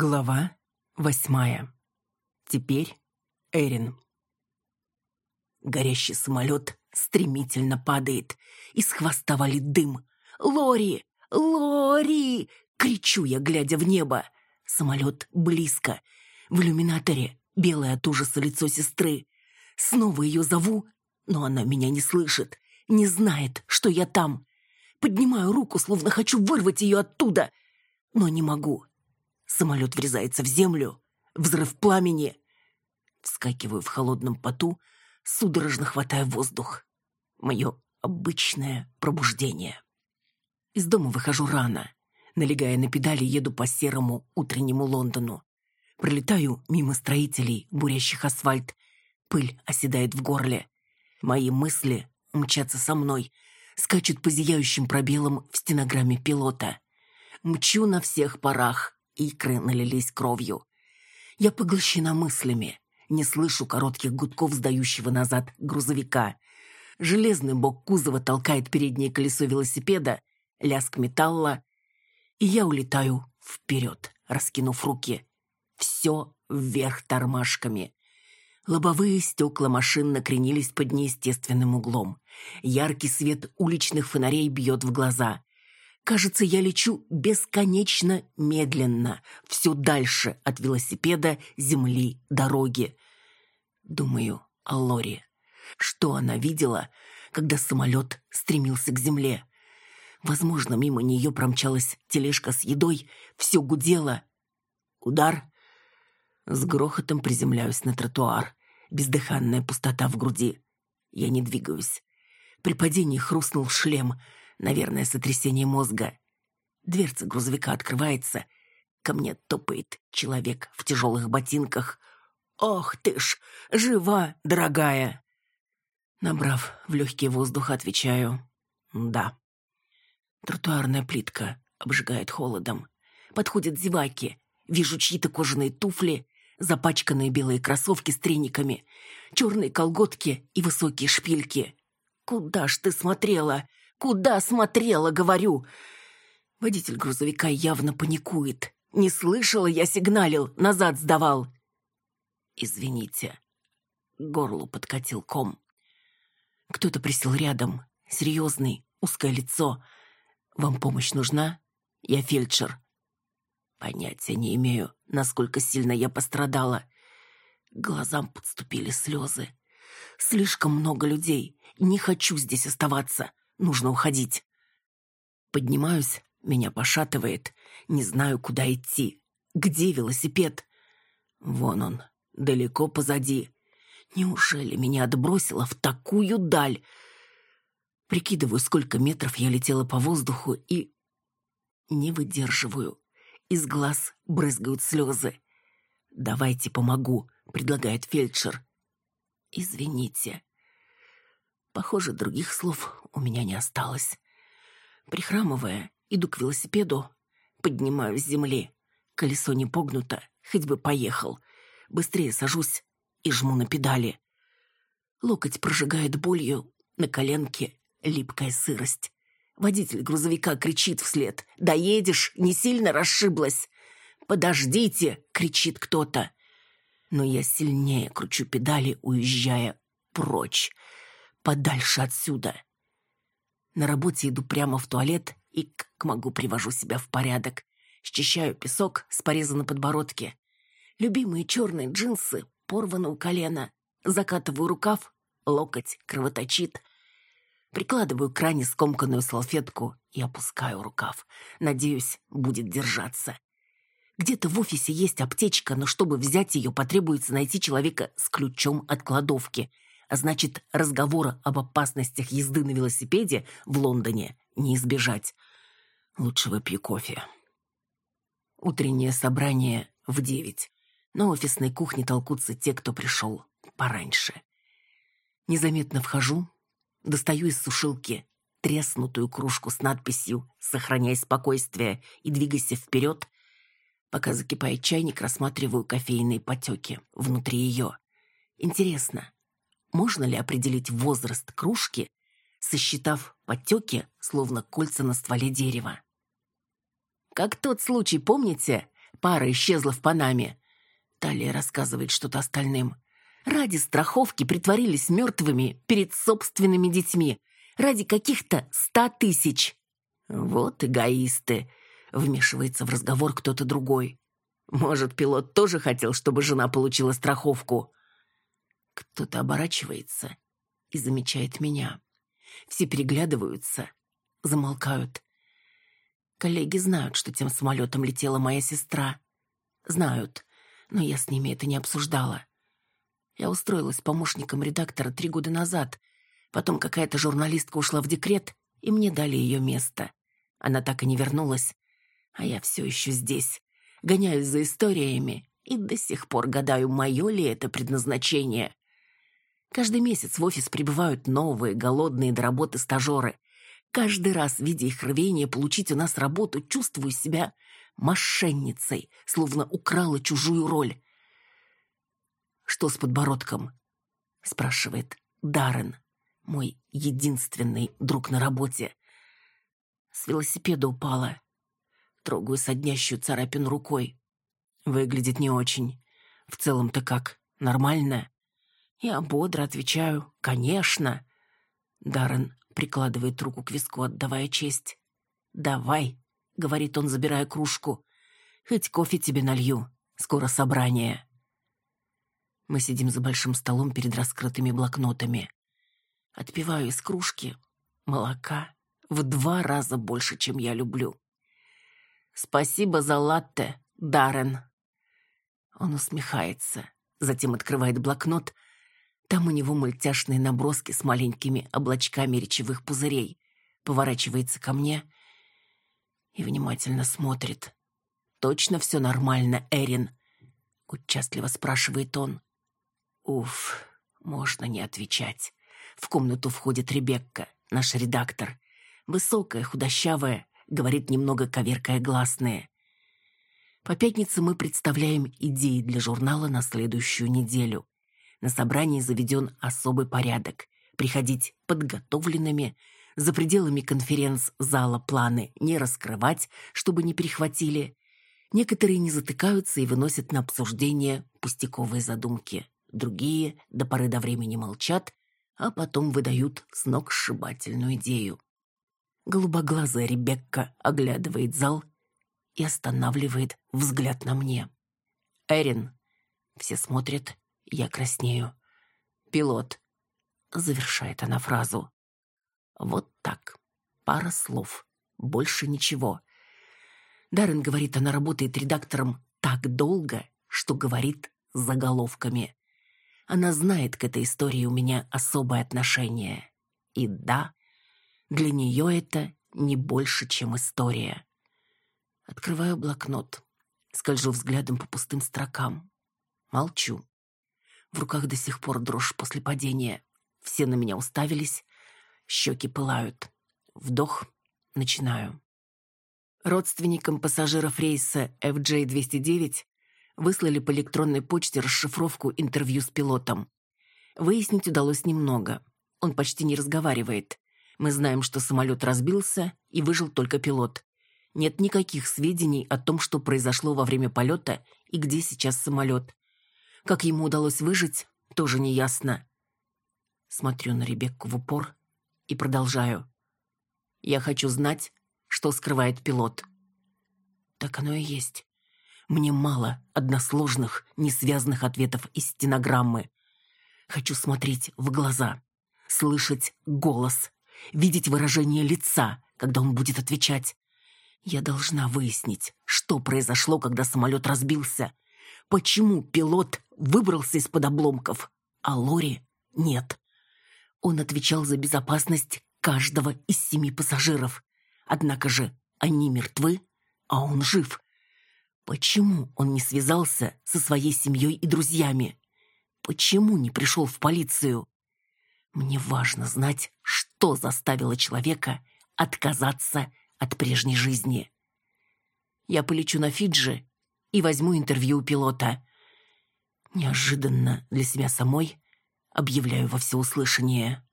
Глава восьмая. Теперь Эрин. Горящий самолет стремительно падает. Из хвоста валит дым. «Лори! Лори!» — кричу я, глядя в небо. Самолет близко. В иллюминаторе белое от ужаса лицо сестры. Снова ее зову, но она меня не слышит, не знает, что я там. Поднимаю руку, словно хочу вырвать ее оттуда, но не могу. Самолет врезается в землю. Взрыв пламени. Вскакиваю в холодном поту, судорожно хватая воздух. Мое обычное пробуждение. Из дома выхожу рано. Налегая на педали, еду по серому утреннему Лондону. Пролетаю мимо строителей, бурящих асфальт. Пыль оседает в горле. Мои мысли мчатся со мной, скачут по зияющим пробелам в стенограмме пилота. Мчу на всех парах, икры налились кровью. Я поглощена мыслями, не слышу коротких гудков сдающего назад грузовика. Железный бок кузова толкает переднее колесо велосипеда, лязг металла, и я улетаю вперед, раскинув руки. Все вверх тормашками. Лобовые стекла машин накренились под неестественным углом. Яркий свет уличных фонарей бьет в глаза. Кажется, я лечу бесконечно медленно, все дальше от велосипеда, земли, дороги. Думаю о Лоре. Что она видела, когда самолет стремился к земле? Возможно, мимо нее промчалась тележка с едой, все гудело. Удар. С грохотом приземляюсь на тротуар. Бездыханная пустота в груди. Я не двигаюсь. При падении хрустнул шлем — Наверное, сотрясение мозга. Дверца грузовика открывается. Ко мне топает человек в тяжелых ботинках. «Ох ты ж, жива, дорогая!» Набрав в легкий воздух, отвечаю «да». Тротуарная плитка обжигает холодом. Подходят зеваки. Вижу чьи-то кожаные туфли, запачканные белые кроссовки с трениками, черные колготки и высокие шпильки. «Куда ж ты смотрела?» Куда смотрела, говорю? Водитель грузовика явно паникует. Не слышала, я сигналил, назад сдавал. Извините. Горлу подкатил ком. Кто-то присел рядом, серьезный, узкое лицо. Вам помощь нужна? Я фельдшер. Понятия не имею, насколько сильно я пострадала. глазам подступили слезы. Слишком много людей. Не хочу здесь оставаться. Нужно уходить. Поднимаюсь, меня пошатывает. Не знаю, куда идти. Где велосипед? Вон он, далеко позади. Неужели меня отбросило в такую даль? Прикидываю, сколько метров я летела по воздуху и... Не выдерживаю. Из глаз брызгают слезы. «Давайте помогу», — предлагает фельдшер. «Извините». Похоже, других слов у меня не осталось. Прихрамывая, иду к велосипеду, поднимаюсь с земли. Колесо не погнуто, хоть бы поехал. Быстрее сажусь и жму на педали. Локоть прожигает болью, на коленке липкая сырость. Водитель грузовика кричит вслед. «Доедешь, не сильно расшиблась!» «Подождите!» — кричит кто-то. Но я сильнее кручу педали, уезжая прочь, подальше отсюда. На работе иду прямо в туалет и, как могу, привожу себя в порядок. Счищаю песок с пореза на подбородке. Любимые черные джинсы порваны у колена. Закатываю рукав, локоть кровоточит. Прикладываю к ране скомканную салфетку и опускаю рукав. Надеюсь, будет держаться. Где-то в офисе есть аптечка, но чтобы взять ее, потребуется найти человека с ключом от кладовки — а значит, разговора об опасностях езды на велосипеде в Лондоне не избежать. Лучше выпью кофе. Утреннее собрание в девять. На офисной кухне толкутся те, кто пришел пораньше. Незаметно вхожу, достаю из сушилки треснутую кружку с надписью «Сохраняй спокойствие и двигайся вперед», Пока закипает чайник, рассматриваю кофейные потеки внутри ее. Интересно, можно ли определить возраст кружки, сосчитав потеки, словно кольца на стволе дерева? Как тот случай, помните? Пара исчезла в Панаме. Талия рассказывает что-то остальным. Ради страховки притворились мертвыми перед собственными детьми. Ради каких-то ста тысяч. Вот эгоисты. Вмешивается в разговор кто-то другой. Может, пилот тоже хотел, чтобы жена получила страховку? Кто-то оборачивается и замечает меня. Все переглядываются, замолкают. Коллеги знают, что тем самолетом летела моя сестра. Знают, но я с ними это не обсуждала. Я устроилась помощником редактора три года назад. Потом какая-то журналистка ушла в декрет, и мне дали ее место. Она так и не вернулась, а я все еще здесь. Гоняюсь за историями и до сих пор гадаю, мое ли это предназначение. Каждый месяц в офис прибывают новые, голодные до работы стажеры. Каждый раз, видя их рвение получить у нас работу, чувствую себя мошенницей, словно украла чужую роль. «Что с подбородком?» — спрашивает Даррен, мой единственный друг на работе. С велосипеда упала. Трогаю соднящую царапину рукой. Выглядит не очень. В целом-то как? Нормально? Я бодро отвечаю «Конечно». Даррен прикладывает руку к виску, отдавая честь. «Давай», — говорит он, забирая кружку. «Хоть кофе тебе налью. Скоро собрание». Мы сидим за большим столом перед раскрытыми блокнотами. Отпиваю из кружки молока в два раза больше, чем я люблю. «Спасибо за латте, Даррен». Он усмехается, затем открывает блокнот — там у него мультяшные наброски с маленькими облачками речевых пузырей. Поворачивается ко мне и внимательно смотрит. «Точно все нормально, Эрин?» Участливо спрашивает он. Уф, можно не отвечать. В комнату входит Ребекка, наш редактор. Высокая, худощавая, говорит немного коверкая гласные. По пятницам мы представляем идеи для журнала на следующую неделю на собрании заведен особый порядок. Приходить подготовленными, за пределами конференц-зала планы не раскрывать, чтобы не перехватили. Некоторые не затыкаются и выносят на обсуждение пустяковые задумки. Другие до поры до времени молчат, а потом выдают с ног сшибательную идею. Голубоглазая Ребекка оглядывает зал и останавливает взгляд на мне. «Эрин». Все смотрят, я краснею. «Пилот», — завершает она фразу. Вот так. Пара слов. Больше ничего. Даррен говорит, она работает редактором так долго, что говорит заголовками. Она знает к этой истории у меня особое отношение. И да, для нее это не больше, чем история. Открываю блокнот, скольжу взглядом по пустым строкам. Молчу. В руках до сих пор дрожь после падения. Все на меня уставились. Щеки пылают. Вдох. Начинаю. Родственникам пассажиров рейса FJ-209 выслали по электронной почте расшифровку интервью с пилотом. Выяснить удалось немного. Он почти не разговаривает. Мы знаем, что самолет разбился, и выжил только пилот. Нет никаких сведений о том, что произошло во время полета и где сейчас самолет. Как ему удалось выжить, тоже неясно. Смотрю на Ребекку в упор и продолжаю. Я хочу знать, что скрывает пилот. Так оно и есть. Мне мало односложных, несвязанных ответов из стенограммы. Хочу смотреть в глаза, слышать голос, видеть выражение лица, когда он будет отвечать. Я должна выяснить, что произошло, когда самолет разбился. Почему пилот выбрался из-под обломков, а Лори нет. Он отвечал за безопасность каждого из семи пассажиров. Однако же они мертвы, а он жив. Почему он не связался со своей семьей и друзьями? Почему не пришел в полицию? Мне важно знать, что заставило человека отказаться от прежней жизни. Я полечу на Фиджи и возьму интервью у пилота. Неожиданно для себя самой объявляю во всеуслышание.